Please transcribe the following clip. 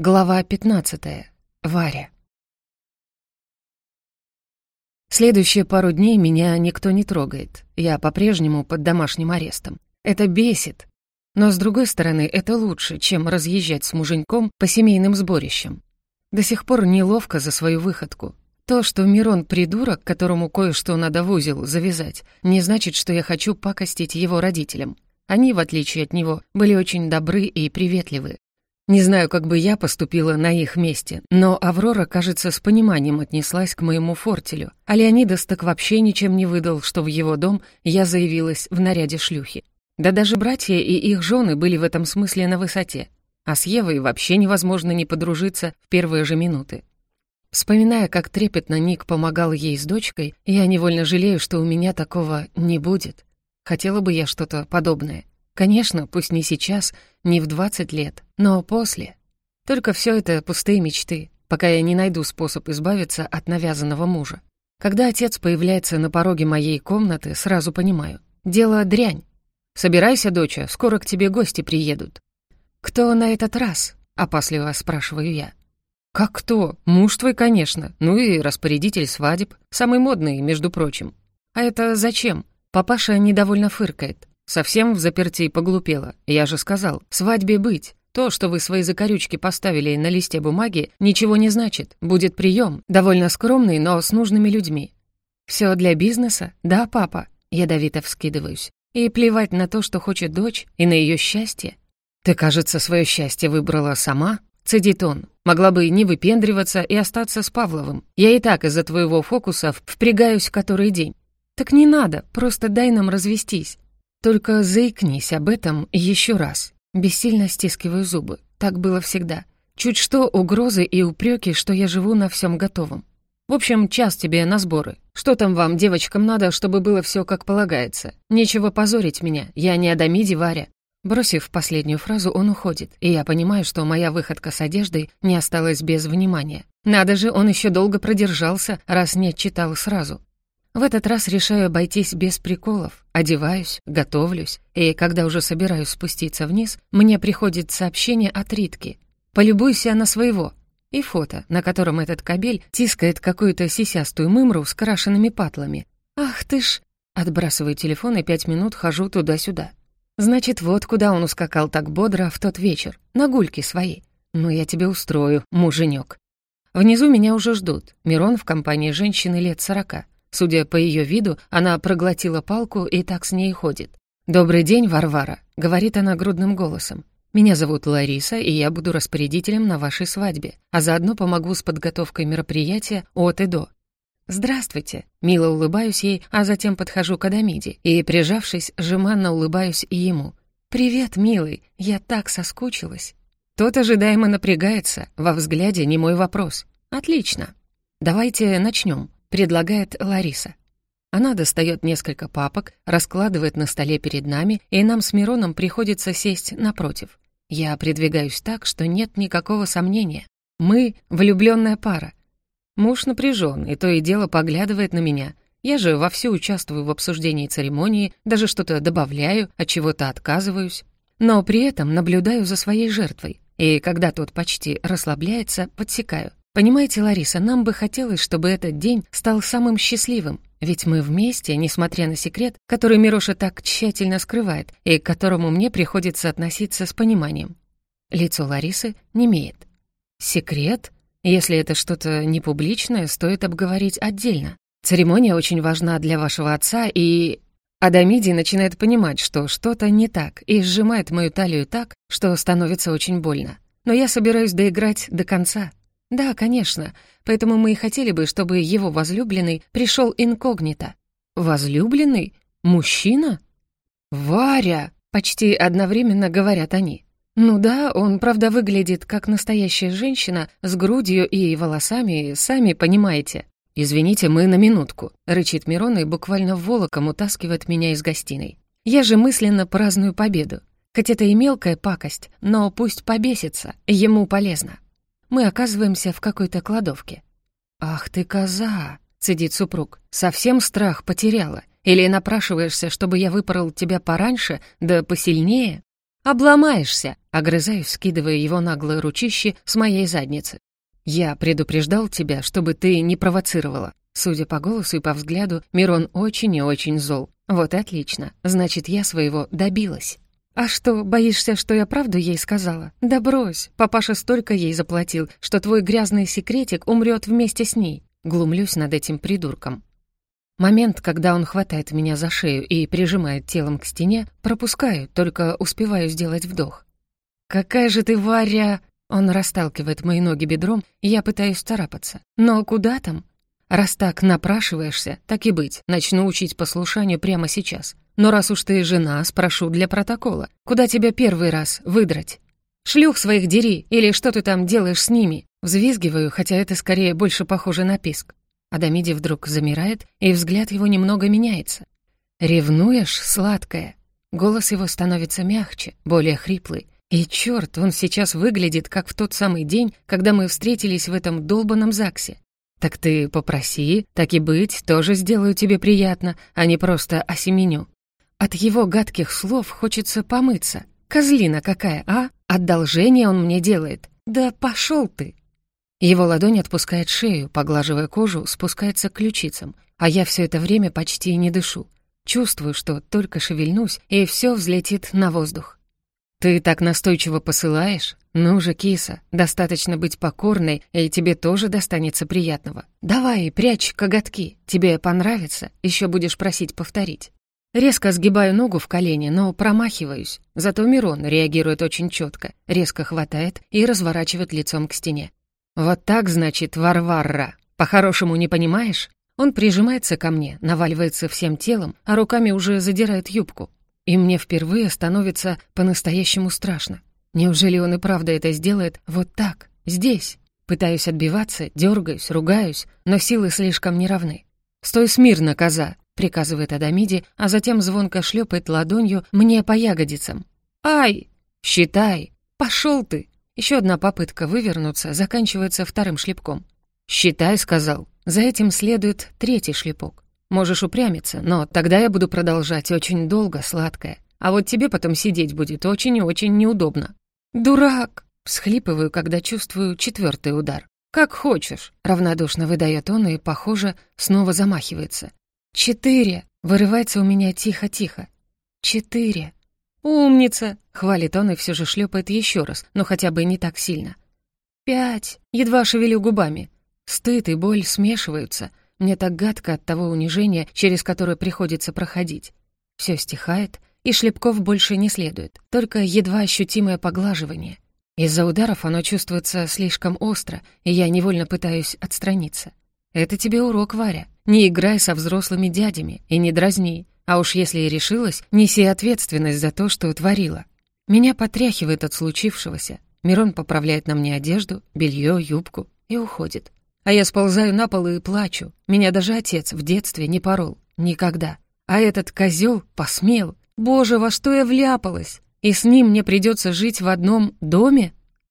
Глава 15. Варя. Следующие пару дней меня никто не трогает. Я по-прежнему под домашним арестом. Это бесит. Но, с другой стороны, это лучше, чем разъезжать с муженьком по семейным сборищам. До сих пор неловко за свою выходку. То, что Мирон придурок, которому кое-что надо в узел завязать, не значит, что я хочу пакостить его родителям. Они, в отличие от него, были очень добры и приветливы. Не знаю, как бы я поступила на их месте, но Аврора, кажется, с пониманием отнеслась к моему фортелю, а Леонидас так вообще ничем не выдал, что в его дом я заявилась в наряде шлюхи. Да даже братья и их жены были в этом смысле на высоте, а с Евой вообще невозможно не подружиться в первые же минуты. Вспоминая, как трепетно Ник помогал ей с дочкой, я невольно жалею, что у меня такого не будет. Хотела бы я что-то подобное. Конечно, пусть не сейчас, не в 20 лет, но после. Только все это пустые мечты, пока я не найду способ избавиться от навязанного мужа. Когда отец появляется на пороге моей комнаты, сразу понимаю. Дело дрянь. «Собирайся, доча, скоро к тебе гости приедут». «Кто на этот раз?» — опасливо спрашиваю я. «Как кто? Муж твой, конечно. Ну и распорядитель свадеб. Самый модный, между прочим. А это зачем?» Папаша недовольно фыркает. Совсем в заперти поглупела. Я же сказал, свадьбе быть. То, что вы свои закорючки поставили на листе бумаги, ничего не значит. Будет прием, довольно скромный, но с нужными людьми. Все для бизнеса? Да, папа. Ядовито вскидываюсь. И плевать на то, что хочет дочь, и на ее счастье. Ты, кажется, свое счастье выбрала сама, цедит он. Могла бы не выпендриваться и остаться с Павловым. Я и так из-за твоего фокуса впрягаюсь который день. Так не надо, просто дай нам развестись. Только заикнись об этом еще раз. Бессильно стискиваю зубы. Так было всегда. Чуть что угрозы и упреки, что я живу на всем готовом. В общем, час тебе на сборы. Что там вам, девочкам, надо, чтобы было все как полагается? Нечего позорить меня, я не Адамиди Варя. Бросив последнюю фразу, он уходит, и я понимаю, что моя выходка с одеждой не осталась без внимания. Надо же, он еще долго продержался, раз не читал сразу. В этот раз решаю обойтись без приколов, одеваюсь, готовлюсь, и когда уже собираюсь спуститься вниз, мне приходит сообщение от Ритки. «Полюбуйся на своего». И фото, на котором этот кабель тискает какую-то сисястую мымру с крашенными патлами. «Ах ты ж!» Отбрасываю телефон и пять минут хожу туда-сюда. Значит, вот куда он ускакал так бодро в тот вечер, на гульке своей. Ну, я тебе устрою, муженек. Внизу меня уже ждут. Мирон в компании женщины лет сорока. Судя по ее виду, она проглотила палку и так с ней ходит. «Добрый день, Варвара», — говорит она грудным голосом. «Меня зовут Лариса, и я буду распорядителем на вашей свадьбе, а заодно помогу с подготовкой мероприятия от и до». «Здравствуйте», — мило улыбаюсь ей, а затем подхожу к Адамиде и, прижавшись, жеманно улыбаюсь и ему. «Привет, милый, я так соскучилась». Тот ожидаемо напрягается, во взгляде не мой вопрос. «Отлично. Давайте начнем предлагает Лариса. Она достает несколько папок, раскладывает на столе перед нами, и нам с Мироном приходится сесть напротив. Я придвигаюсь так, что нет никакого сомнения. Мы — влюбленная пара. Муж напряжен, и то и дело поглядывает на меня. Я же вовсю участвую в обсуждении церемонии, даже что-то добавляю, от чего-то отказываюсь. Но при этом наблюдаю за своей жертвой, и когда тот почти расслабляется, подсекаю. Понимаете, Лариса, нам бы хотелось, чтобы этот день стал самым счастливым, ведь мы вместе, несмотря на секрет, который Мироша так тщательно скрывает и к которому мне приходится относиться с пониманием. Лицо Ларисы немеет. Секрет? Если это что-то непубличное, стоит обговорить отдельно. Церемония очень важна для вашего отца, и... Адамиди начинает понимать, что что-то не так, и сжимает мою талию так, что становится очень больно. Но я собираюсь доиграть до конца, «Да, конечно. Поэтому мы и хотели бы, чтобы его возлюбленный пришел инкогнито». «Возлюбленный? Мужчина?» «Варя!» — почти одновременно говорят они. «Ну да, он, правда, выглядит как настоящая женщина с грудью и волосами, сами понимаете». «Извините, мы на минутку», — рычит Мирон и буквально волоком утаскивает меня из гостиной. «Я же мысленно праздную победу. Хоть это и мелкая пакость, но пусть побесится, ему полезно» мы оказываемся в какой-то кладовке. «Ах ты, коза!» — цедит супруг. «Совсем страх потеряла? Или напрашиваешься, чтобы я выпорол тебя пораньше, да посильнее?» «Обломаешься!» — огрызаюсь, скидывая его наглое ручище с моей задницы. «Я предупреждал тебя, чтобы ты не провоцировала». Судя по голосу и по взгляду, Мирон очень и очень зол. «Вот и отлично. Значит, я своего добилась». «А что, боишься, что я правду ей сказала? Да брось, папаша столько ей заплатил, что твой грязный секретик умрет вместе с ней». Глумлюсь над этим придурком. Момент, когда он хватает меня за шею и прижимает телом к стене, пропускаю, только успеваю сделать вдох. «Какая же ты, Варя!» Он расталкивает мои ноги бедром, и я пытаюсь царапаться. «Но куда там?» «Раз так напрашиваешься, так и быть, начну учить послушанию прямо сейчас. Но раз уж ты жена, спрошу для протокола. Куда тебя первый раз выдрать? Шлюх своих дери, или что ты там делаешь с ними? Взвизгиваю, хотя это скорее больше похоже на писк. Адамиди вдруг замирает, и взгляд его немного меняется. «Ревнуешь, сладкая?» Голос его становится мягче, более хриплый. И черт, он сейчас выглядит, как в тот самый день, когда мы встретились в этом долбанном ЗАГСе. «Так ты попроси, так и быть, тоже сделаю тебе приятно, а не просто осеменю. От его гадких слов хочется помыться. Козлина какая, а? Одолжение он мне делает. Да пошел ты! Его ладонь отпускает шею, поглаживая кожу, спускается к ключицам, а я все это время почти не дышу. Чувствую, что только шевельнусь, и все взлетит на воздух. «Ты так настойчиво посылаешь? Ну же, киса, достаточно быть покорной, и тебе тоже достанется приятного. Давай, прячь коготки, тебе понравится, еще будешь просить повторить». Резко сгибаю ногу в колени, но промахиваюсь. Зато Мирон реагирует очень четко, резко хватает и разворачивает лицом к стене. «Вот так, значит, Варварра. По-хорошему не понимаешь?» Он прижимается ко мне, наваливается всем телом, а руками уже задирает юбку. И мне впервые становится по-настоящему страшно. Неужели он и правда это сделает вот так, здесь? Пытаюсь отбиваться, дергаюсь, ругаюсь, но силы слишком неравны. «Стой смирно, коза!» приказывает Адамиди, а затем звонко шлепает ладонью мне по ягодицам. «Ай! Считай! Пошел ты!» Еще одна попытка вывернуться заканчивается вторым шлепком. «Считай», — сказал. За этим следует третий шлепок. Можешь упрямиться, но тогда я буду продолжать очень долго, сладкое. А вот тебе потом сидеть будет очень и очень неудобно. «Дурак!» — всхлипываю, когда чувствую четвертый удар. «Как хочешь», — равнодушно выдает он и, похоже, снова замахивается. «Четыре!» — вырывается у меня тихо-тихо. «Четыре!» «Умница!» — хвалит он и все же шлепает еще раз, но хотя бы не так сильно. «Пять!» — едва шевелю губами. Стыд и боль смешиваются. Мне так гадко от того унижения, через которое приходится проходить. Все стихает, и шлепков больше не следует, только едва ощутимое поглаживание. Из-за ударов оно чувствуется слишком остро, и я невольно пытаюсь отстраниться. Это тебе урок, Варя. Не играй со взрослыми дядями и не дразни. А уж если и решилась, неси ответственность за то, что творила. Меня потряхивает от случившегося. Мирон поправляет на мне одежду, белье, юбку и уходит. А я сползаю на пол и плачу. Меня даже отец в детстве не порол. Никогда. А этот козел посмел. Боже, во что я вляпалась? И с ним мне придется жить в одном доме?